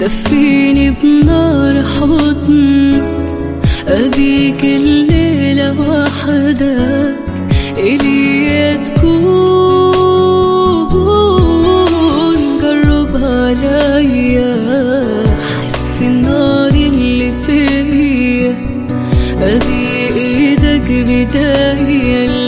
دفيني بنار حضنك أبيك الليلة وحدك إلي تكون قرب عليا. حس النار اللي فيا أبي إيدك بداية.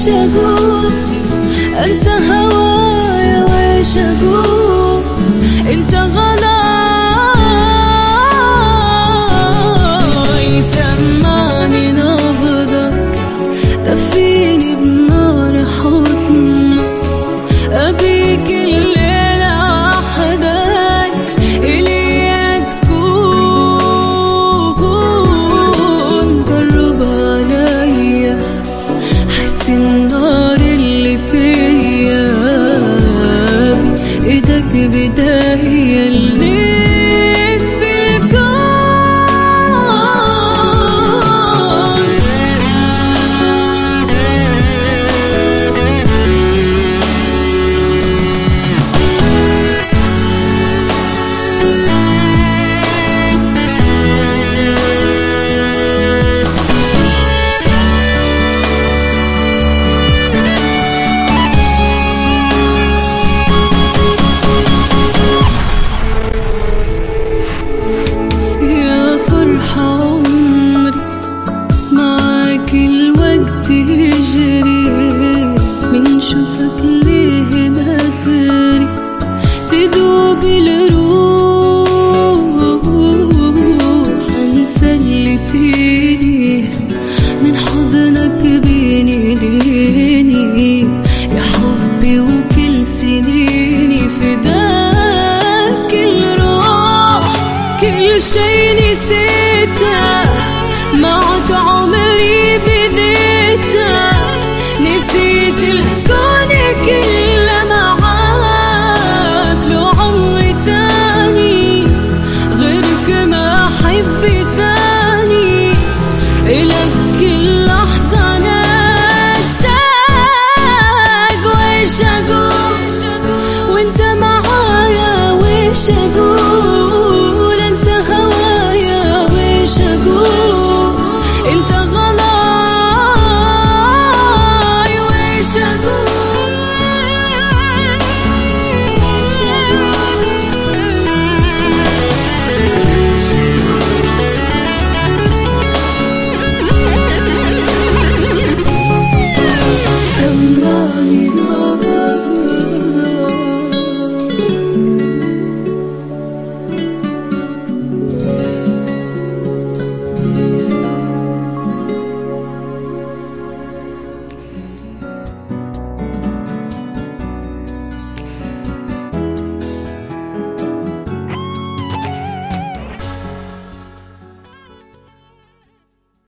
峡谷暗藏恨我也未笑过 من شوفك ليه بدري تدوب الروح أنسى اللي فيني من حضنك بيني ليني يا حبي وكل سنيني فداك الروح. كل شي نسيته ما عاد عمري بديته